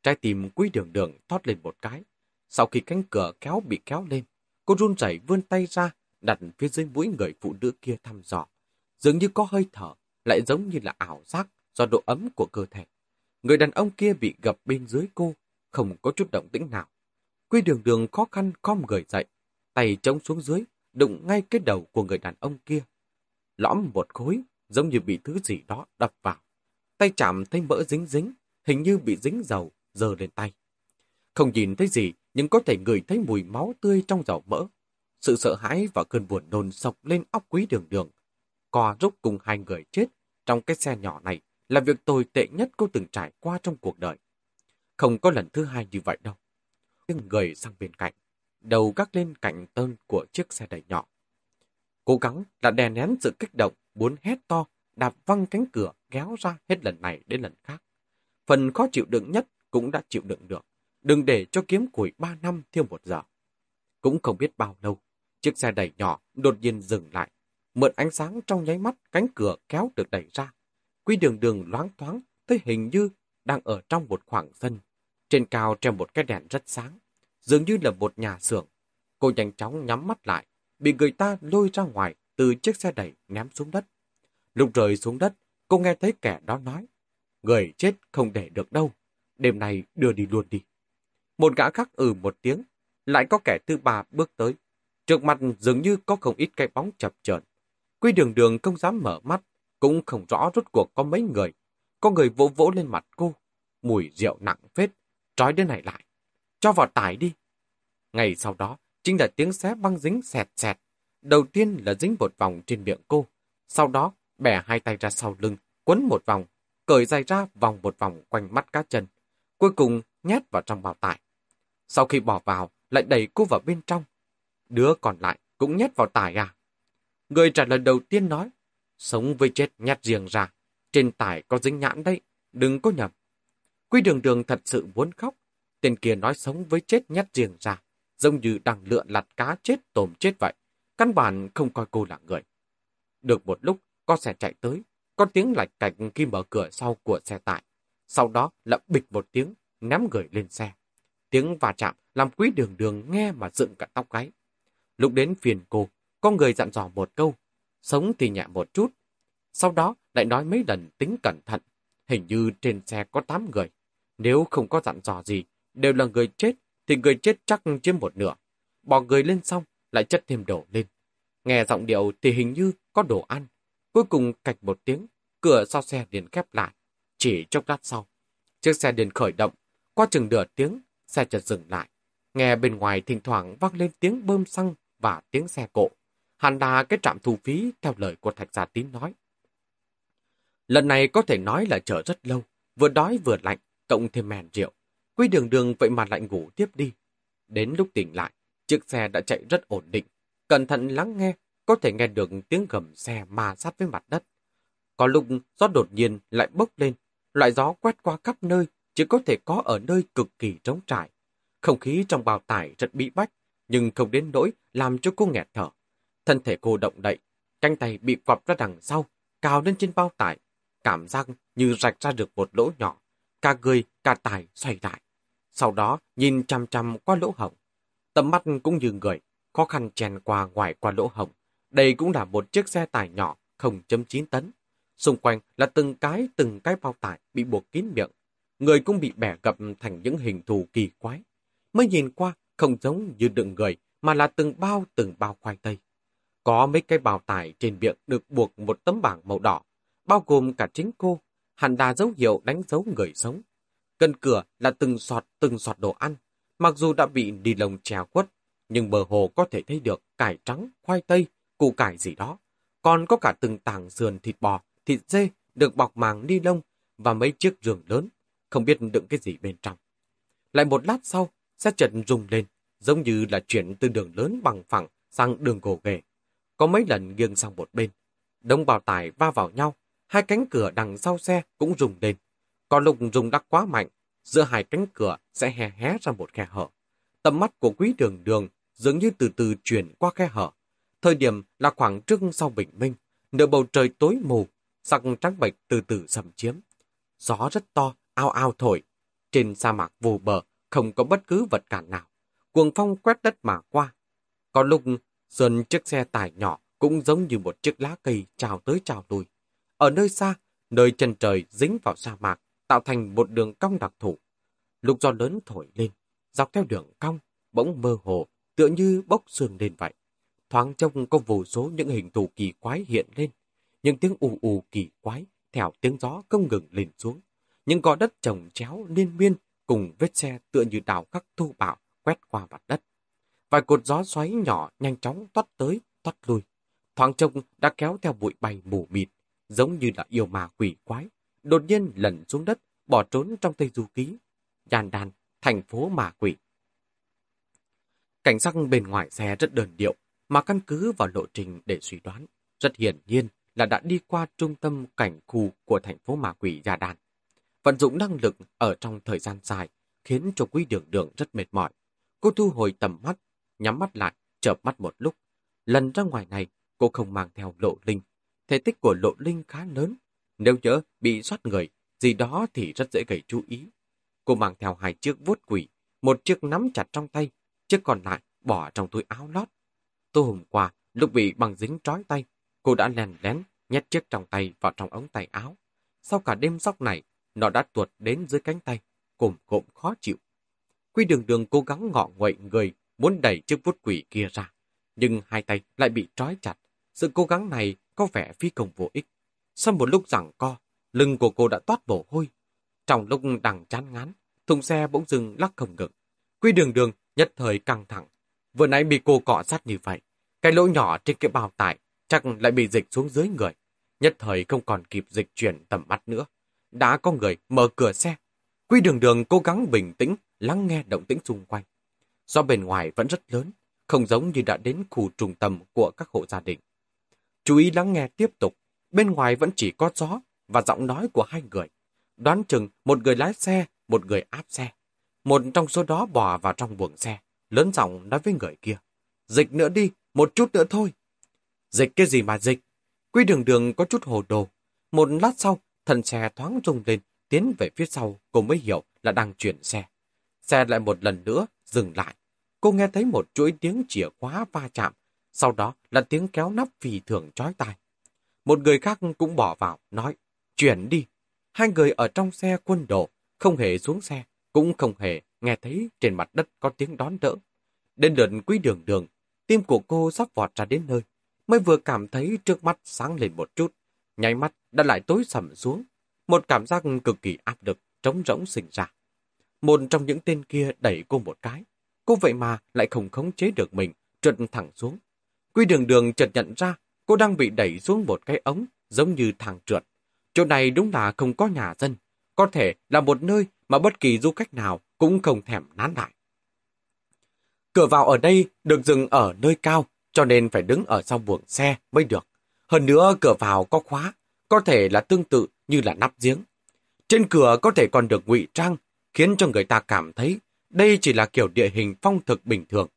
Trái tim quý đường đường thoát lên một cái. Sau khi cánh cửa kéo bị kéo lên, cô run rẩy vươn tay ra, đặt phía dưới mũi người phụ nữ kia thăm dò. Dường như có hơi thở, lại giống như là ảo giác do độ ấm của cơ thể. Người đàn ông kia bị gập bên dưới cô, không có chút động tĩnh nào. Quy đường đường khó khăn khom người dậy, tay trống xuống dưới, đụng ngay cái đầu của người đàn ông kia. Lõm một khối, giống như bị thứ gì đó đập vào. Tay chạm thấy mỡ dính dính, hình như bị dính dầu, dơ lên tay. Không nhìn thấy gì, nhưng có thể ngửi thấy mùi máu tươi trong dầu mỡ. Sự sợ hãi và cơn buồn nôn sọc lên óc quý đường đường. Co rúc cùng hai người chết trong cái xe nhỏ này là việc tồi tệ nhất cô từng trải qua trong cuộc đời. Không có lần thứ hai như vậy đâu. Nhưng người sang bên cạnh, đầu gác lên cạnh tơn của chiếc xe đẩy nhỏ. Cố gắng là đè nén sự kích động, muốn hét to, đạp văng cánh cửa, kéo ra hết lần này đến lần khác. Phần khó chịu đựng nhất cũng đã chịu đựng được. Đừng để cho kiếm củi ba năm thiêu một giờ. Cũng không biết bao lâu, chiếc xe đẩy nhỏ đột nhiên dừng lại. Mượn ánh sáng trong nháy mắt, cánh cửa kéo được đẩy ra. Quy đường đường loáng thoáng, thấy hình như đang ở trong một khoảng sân. Trên cao treo một cái đèn rất sáng, dường như là một nhà xưởng. Cô nhanh chóng nhắm mắt lại, bị người ta lôi ra ngoài từ chiếc xe đẩy ném xuống đất. Lúc rơi xuống đất, cô nghe thấy kẻ đó nói, người chết không để được đâu, đêm nay đưa đi luôn đi. Một gã khác ừ một tiếng, lại có kẻ thứ ba bước tới. Trước mặt dường như có không ít cái bóng chập chờn. Quy đường đường không dám mở mắt, cũng không rõ rốt cuộc có mấy người. Có người vỗ vỗ lên mặt cô, mùi rượu nặng phết, trói đến này lại. Cho vào tải đi. Ngày sau đó, chính là tiếng xé băng dính xẹt xẹt. Đầu tiên là dính một vòng trên miệng cô. Sau đó, bẻ hai tay ra sau lưng, quấn một vòng, cởi dài ra vòng một vòng quanh mắt cá chân. Cuối cùng, nhét vào trong bao tải. Sau khi bỏ vào, lại đẩy cô vào bên trong. Đứa còn lại cũng nhét vào tải à? Người trả lời đầu tiên nói, sống với chết nhát riêng ra. Trên tải có dính nhãn đấy, đừng có nhầm. Quy đường đường thật sự muốn khóc. Tên kia nói sống với chết nhát riêng ra, giống như đang lượn lặt cá chết tôm chết vậy. Căn bản không coi cô là người. Được một lúc, con xe chạy tới, có tiếng lạch cạch khi mở cửa sau của xe tải. Sau đó là bịch một tiếng, ném người lên xe. Tiếng va chạm làm quý đường đường nghe mà dựng cả tóc gáy. Lúc đến phiền cô, có người dặn dò một câu, sống thì nhẹ một chút. Sau đó lại nói mấy lần tính cẩn thận, hình như trên xe có 8 người. Nếu không có dặn dò gì, đều là người chết, thì người chết chắc chiếm một nửa. Bỏ người lên xong, lại chất thêm đồ lên. Nghe giọng điệu thì hình như có đồ ăn. Cuối cùng cạch một tiếng, cửa sau xe liền khép lại. Chỉ chốc lát sau, chiếc xe liền khởi động. Qua chừng nửa tiếng, xe chợt dừng lại. Nghe bên ngoài thỉnh thoảng vang lên tiếng bơm xăng và tiếng xe cộ. Hẳn là cái trạm thu phí theo lời của Thạch Gia Tín nói. Lần này có thể nói là chờ rất lâu, vừa đói vừa lạnh, cộng thêm mèn rượu. Quy đường đường vậy mà lại ngủ tiếp đi. Đến lúc tỉnh lại, chiếc xe đã chạy rất ổn định. Cẩn thận lắng nghe, có thể nghe được tiếng gầm xe ma sát với mặt đất. Có lúc gió đột nhiên lại bốc lên, loại gió quét qua khắp nơi, chỉ có thể có ở nơi cực kỳ trống trải. Không khí trong bào tải rất bị bách, nhưng không đến nỗi làm cho cô nghẹt thở. Thân thể cô động đậy, cánh tay bị quặp ra đằng sau, cào lên trên bao tải, cảm giác như rạch ra được một lỗ nhỏ, cả người, cả tải xoay lại. Sau đó nhìn chăm chăm qua lỗ hổng. Tầm mắt cũng như người, khó khăn chèn qua ngoài qua lỗ hổng. Đây cũng là một chiếc xe tải nhỏ 0.9 tấn. Xung quanh là từng cái từng cái bao tải bị buộc kín miệng. Người cũng bị bẻ gập thành những hình thù kỳ quái. Mới nhìn qua không giống như đựng người mà là từng bao từng bao khoai tây. Có mấy cái bao tải trên miệng được buộc một tấm bảng màu đỏ, bao gồm cả chính cô, hẳn đà dấu hiệu đánh dấu người sống. Gần cửa là từng sọt từng sọt đồ ăn, mặc dù đã bị đi lồng treo quất, nhưng bờ hồ có thể thấy được cải trắng, khoai tây, củ cải gì đó. Còn có cả từng tảng sườn thịt bò, thịt dê được bọc màng ni lông và mấy chiếc giường lớn, không biết đựng cái gì bên trong. Lại một lát sau, xe chợt rung lên, giống như là chuyển từ đường lớn bằng phẳng sang đường gồ ghề. Có mấy lần nghiêng sang một bên. Đông bào tải va vào nhau, hai cánh cửa đằng sau xe cũng rung lên. Có lúc dùng đắc quá mạnh, giữa hai cánh cửa sẽ hé hé ra một khe hở. Tầm mắt của quý đường đường dường như từ từ chuyển qua khe hở. Thời điểm là khoảng trước sau bình minh, nửa bầu trời tối mù, sắc trắng bệch từ từ xâm chiếm. Gió rất to, ao ao thổi. Trên sa mạc vô bờ, không có bất cứ vật cản nào. Cuồng phong quét đất mà qua. Có lúc, dần chiếc xe tải nhỏ cũng giống như một chiếc lá cây trào tới trào lui. Ở nơi xa, nơi chân trời dính vào sa mạc, tạo thành một đường cong đặc thủ. lục gió lớn thổi lên, dọc theo đường cong, bỗng mơ hồ, tựa như bốc sương lên vậy. Thoáng trông có vô số những hình thù kỳ quái hiện lên. Những tiếng ù ù kỳ quái, theo tiếng gió không ngừng lên xuống. Những gò đất trồng chéo liên miên cùng vết xe tựa như đào khắc thu bạo quét qua mặt đất. Vài cột gió xoáy nhỏ nhanh chóng toát tới, toát lui. Thoáng trông đã kéo theo bụi bay mù mịt, giống như là yêu ma quỷ quái, đột nhiên lẩn xuống đất, bỏ trốn trong Tây Du Ký. Đàn đàn, thành phố ma quỷ. Cảnh sắc bên ngoài xe rất đơn điệu, mà căn cứ vào lộ trình để suy đoán. Rất hiển nhiên là đã đi qua trung tâm cảnh khu của thành phố ma quỷ Gia Đàn. Vận dụng năng lực ở trong thời gian dài khiến cho quý đường đường rất mệt mỏi. Cô thu hồi tầm mắt, nhắm mắt lại, chợp mắt một lúc. Lần ra ngoài này, cô không mang theo lộ linh. Thể tích của lộ linh khá lớn. Nếu nhớ bị soát người, gì đó thì rất dễ gây chú ý. Cô mang theo hai chiếc vuốt quỷ, một chiếc nắm chặt trong tay, chiếc còn lại bỏ trong túi áo lót. Tối hôm qua, lúc bị bằng dính trói tay, cô đã lèn lén nhét chiếc trong tay vào trong ống tay áo. Sau cả đêm sóc này, nó đã tuột đến dưới cánh tay, cồm cộm khó chịu. Quy đường đường cố gắng ngọ nguậy người, muốn đẩy chiếc vuốt quỷ kia ra. Nhưng hai tay lại bị trói chặt. Sự cố gắng này có vẻ phi công vô ích. Sau một lúc giằng co, lưng của cô đã toát mồ hôi. Trong lúc đằng chán ngán, thùng xe bỗng dừng lắc không ngừng. Quy đường đường nhất thời căng thẳng. Vừa nãy bị cô cọ sát như vậy. Cái lỗ nhỏ trên cái bào tải chắc lại bị dịch xuống dưới người. Nhất thời không còn kịp dịch chuyển tầm mắt nữa. Đã có người mở cửa xe. Quy đường đường cố gắng bình tĩnh, lắng nghe động tĩnh xung quanh. do bên ngoài vẫn rất lớn, không giống như đã đến khu trung tâm của các hộ gia đình. Chú ý lắng nghe tiếp tục, bên ngoài vẫn chỉ có gió và giọng nói của hai người. Đoán chừng một người lái xe, một người áp xe. Một trong số đó bò vào trong buồng xe, lớn giọng nói với người kia. Dịch nữa đi, một chút nữa thôi. Dịch cái gì mà dịch? Quy đường đường có chút hồ đồ. Một lát sau, thần xe thoáng rung lên, tiến về phía sau, cô mới hiểu là đang chuyển xe. Xe lại một lần nữa, dừng lại. Cô nghe thấy một chuỗi tiếng chìa khóa va chạm, sau đó là tiếng kéo nắp phì thường chói tai. Một người khác cũng bỏ vào, nói, chuyển đi. Hai người ở trong xe quân độ, không hề xuống xe, cũng không hề nghe thấy trên mặt đất có tiếng đón đỡ. Đến lượt quý đường đường, tim của cô sắp vọt ra đến nơi, mới vừa cảm thấy trước mắt sáng lên một chút, nháy mắt đã lại tối sầm xuống. Một cảm giác cực kỳ áp lực, trống rỗng sinh ra. Một trong những tên kia đẩy cô một cái. Cô vậy mà lại không khống chế được mình, trượt thẳng xuống. Quy đường đường chợt nhận ra cô đang bị đẩy xuống một cái ống giống như thang trượt. Chỗ này đúng là không có nhà dân. Có thể là một nơi mà bất kỳ du khách nào cũng không thèm nán lại. Cửa vào ở đây được dừng ở nơi cao, cho nên phải đứng ở sau buồng xe mới được. Hơn nữa cửa vào có khóa, có thể là tương tự như là nắp giếng. Trên cửa có thể còn được ngụy trang, khiến cho người ta cảm thấy đây chỉ là kiểu địa hình phong thực bình thường.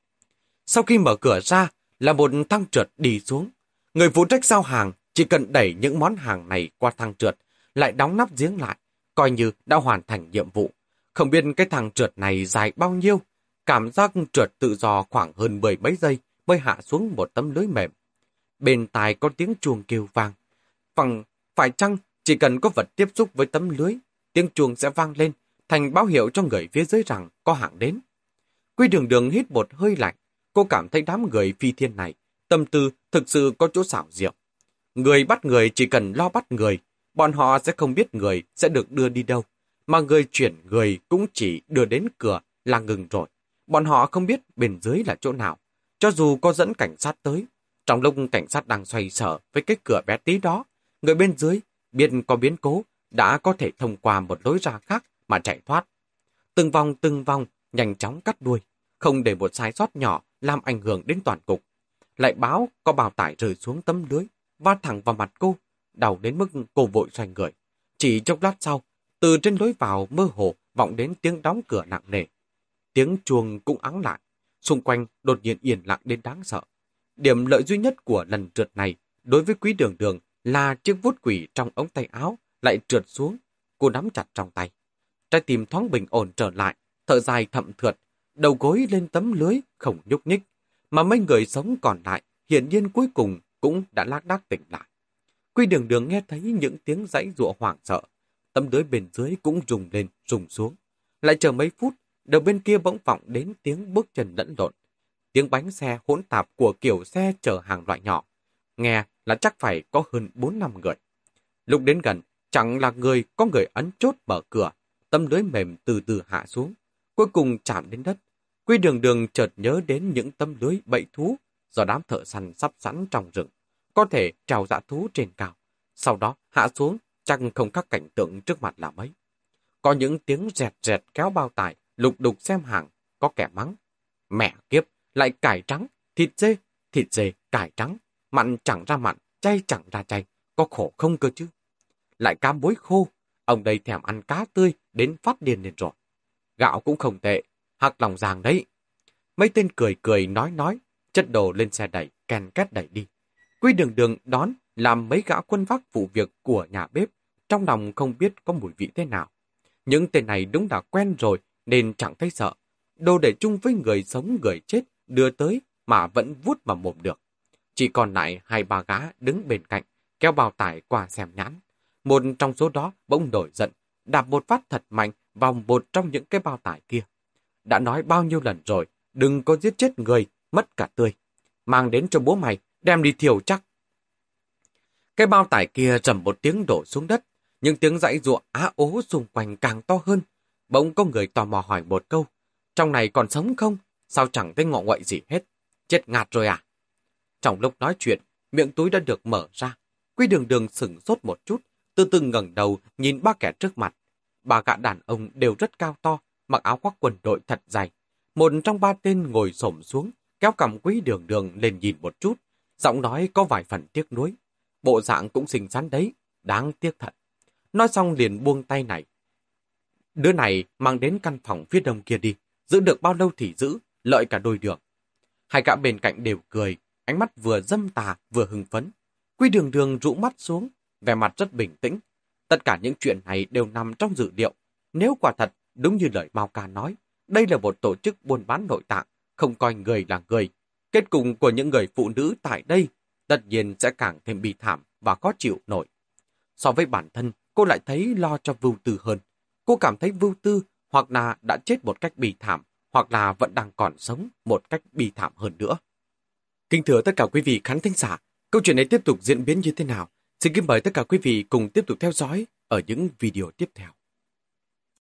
Sau khi mở cửa ra là một thang trượt đi xuống. Người phụ trách giao hàng chỉ cần đẩy những món hàng này qua thang trượt, lại đóng nắp giếng lại, coi như đã hoàn thành nhiệm vụ. Không biết cái thang trượt này dài bao nhiêu, cảm giác trượt tự do khoảng hơn mười mấy giây mới hạ xuống một tấm lưới mềm. Bên tai có tiếng chuông kêu vang. Phần phải chăng chỉ cần có vật tiếp xúc với tấm lưới, tiếng chuông sẽ vang lên, thành báo hiệu cho người phía dưới rằng có hàng đến. Quy đường đường hít một hơi lạnh, cô cảm thấy đám người phi thiên này, tâm tư thực sự có chỗ xảo diệu. Người bắt người chỉ cần lo bắt người, bọn họ sẽ không biết người sẽ được đưa đi đâu, mà người chuyển người cũng chỉ đưa đến cửa là ngừng rồi. Bọn họ không biết bên dưới là chỗ nào, cho dù có dẫn cảnh sát tới. Trong lúc cảnh sát đang xoay sở với cái cửa bé tí đó, người bên dưới biết có biến cố đã có thể thông qua một lối ra khác mà chạy thoát. Từng vòng từng vòng nhanh chóng cắt đuôi, không để một sai sót nhỏ làm ảnh hưởng đến toàn cục. Lại báo có bào tải rơi xuống tấm lưới, va thẳng vào mặt cô, đau đến mức cô vội xoay người. Chỉ chốc lát sau, từ trên lối vào mơ hồ vọng đến tiếng đóng cửa nặng nề. Tiếng chuông cũng ắng lại, xung quanh đột nhiên yên lặng đến đáng sợ. Điểm lợi duy nhất của lần trượt này đối với quý đường đường là chiếc vuốt quỷ trong ống tay áo lại trượt xuống, cô nắm chặt trong tay. Trái tim thoáng bình ổn trở lại, thở dài thậm thượt, đầu gối lên tấm lưới, không nhúc nhích. Mà mấy người sống còn lại, hiển nhiên cuối cùng cũng đã lác đác tỉnh lại. Quy đường đường nghe thấy những tiếng dãy rụa hoảng sợ. Tấm lưới bên dưới cũng rùng lên, rùng xuống. Lại chờ mấy phút, đầu bên kia bỗng vọng đến tiếng bước chân lẫn lộn. Tiếng bánh xe hỗn tạp của kiểu xe chở hàng loại nhỏ. Nghe là chắc phải có hơn 4 năm người. Lúc đến gần, chẳng là người có người ấn chốt mở cửa, tấm lưới mềm từ từ hạ xuống, cuối cùng chạm đến đất. Quy đường đường chợt nhớ đến những tấm lưới bẫy thú do đám thợ săn sắp sẵn trong rừng, có thể trào dã thú trên cao. Sau đó hạ xuống, chẳng không các cảnh tượng trước mặt là mấy. Có những tiếng rẹt rẹt kéo bao tải, lục đục xem hàng, có kẻ mắng. Mẹ kiếp, lại cải trắng, thịt dê, thịt dê, cải trắng, mặn chẳng ra mặn, chay chẳng ra chay, có khổ không cơ chứ. Lại cam bối khô, ông đây thèm ăn cá tươi đến phát điên lên rồi. Gạo cũng không tệ, hạc lòng giàng đấy. Mấy tên cười cười nói nói, chất đồ lên xe đẩy, ken két đẩy đi. Quy đường đường đón làm mấy gã quân vác vụ việc của nhà bếp, trong lòng không biết có mùi vị thế nào. Những tên này đúng đã quen rồi nên chẳng thấy sợ. Đồ để chung với người sống người chết đưa tới mà vẫn vút vào mồm được. Chỉ còn lại hai ba gã đứng bên cạnh, kéo bao tải qua xem nhãn. Một trong số đó bỗng nổi giận, đạp một phát thật mạnh vào một trong những cái bao tải kia. Đã nói bao nhiêu lần rồi, đừng có giết chết người, mất cả tươi. Mang đến cho bố mày, đem đi thiểu chắc. Cái bao tải kia trầm một tiếng đổ xuống đất, những tiếng dãy ruộng á ố xung quanh càng to hơn. Bỗng có người tò mò hỏi một câu, trong này còn sống không? Sao chẳng thấy ngọ nguậy gì hết? Chết ngạt rồi à? Trong lúc nói chuyện, miệng túi đã được mở ra. Quy đường đường sửng sốt một chút, từ từ ngẩng đầu nhìn ba kẻ trước mặt. Ba gã đàn ông đều rất cao to, mặc áo khoác quần đội thật dày. Một trong ba tên ngồi xổm xuống, kéo cầm quý đường đường lên nhìn một chút, giọng nói có vài phần tiếc nuối. Bộ dạng cũng xinh xắn đấy, đáng tiếc thật. Nói xong liền buông tay này. Đứa này mang đến căn phòng phía đông kia đi, giữ được bao lâu thì giữ, lợi cả đôi đường. Hai gã bên cạnh đều cười, ánh mắt vừa dâm tà vừa hưng phấn. Quy đường đường rũ mắt xuống, vẻ mặt rất bình tĩnh. Tất cả những chuyện này đều nằm trong dự liệu. Nếu quả thật, đúng như lời Mao Ca nói, đây là một tổ chức buôn bán nội tạng, không coi người là người. Kết cục của những người phụ nữ tại đây tất nhiên sẽ càng thêm bi thảm và khó chịu nổi. So với bản thân, cô lại thấy lo cho Vưu Tư hơn. Cô cảm thấy Vưu Tư hoặc là đã chết một cách bi thảm, hoặc là vẫn đang còn sống một cách bi thảm hơn nữa. Kính thưa tất cả quý vị khán thính giả, câu chuyện này tiếp tục diễn biến như thế nào? Xin kính mời tất cả quý vị cùng tiếp tục theo dõi ở những video tiếp theo.